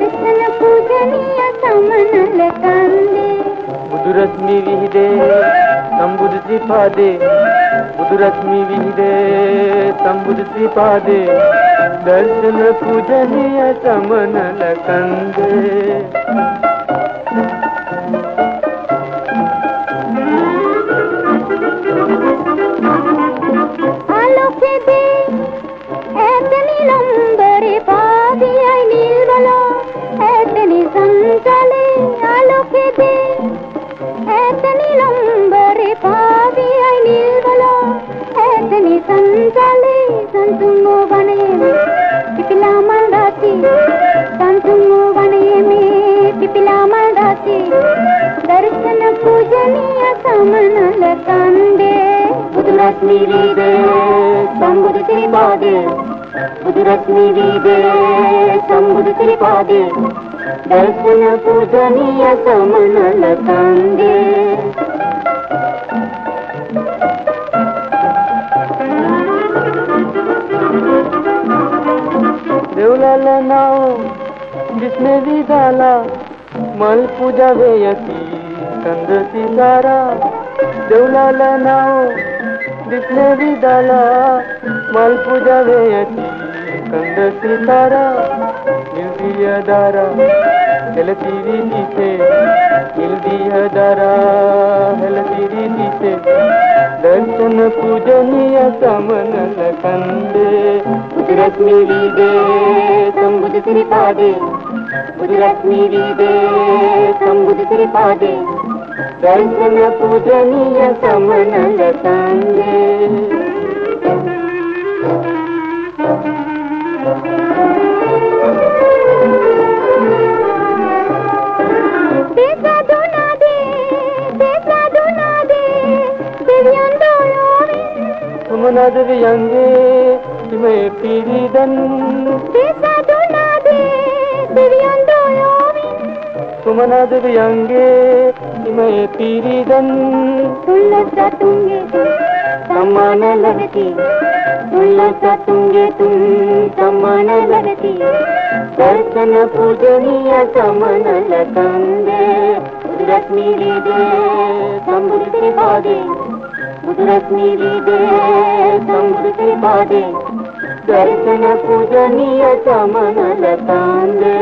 දර්ශන පූජනීය සමනල කන්දේ. බුදු රශ්මි විහිදේ සම්බුදු ත්‍රිපාදේ බුදු රශ්මි විහිදේ සම්බුදු ත්‍රිපාදේ දර්ශන පූජනීය සමනල කන්දේ. दर्शन पूजनीय समनल कंदे बुधरश्मि वीदे संबुद त्रिपादे। बुधरश्मि वीदे संबुद त्रिपादे। दर्शन पूजनीय समनल कंदे देवलाला नाव जिसने भी डाला मल पूजा वेयती कंद सितारा देवलाला नाव जिसने भी डाला मल पूजा वेयती कंद सितारा, निर्दिय दारा हेलती रीतीचे निर्दिय दारा हेलती रीतीचे दर्शन पूजनीय समनल कंदे बुधरश्मि वीदे संबुद त्रिपादे बुधरश्मि ಗುಜರಾತ್ ನೀಡಿದೆ ಸಂಬುದು ಕೃಪಾದೆ ದರ್ಶನ ಪೂಜನೀಯ ಕಮನದ ತಂದೆ ಸುಮನದುವಿಯಂಗೆ ಹಿಮೆ ಪಿರಿದನು ಸುಮನ ದಿವ್ಯಂಗೆ ಮೈ ಪೀರಿದನ್ ತುಳ್ಳಸ ತುಂಗೆ ಸಮಾನ ಲಗತಿ ತುಳ್ಳಸ ತುಂಗೆ ತುಂ ಸಮಾನ ಲಗತಿ ದರ್ಶನ ಪೂಜನೀಯ ಸಮನ ಲಗಂದೆ ಉದ್ರತ್ ನೀರಿದೆ ಸಮೃದ್ಧಿ ಬಾದೆ ಉದ್ರತ್ ನೀರಿದೆ ಸಮೃದ್ಧಿ ಬಾದೆ ದರ್ಶನ ಪೂಜನೀಯ ಸಮನ ಲಗಂದೆ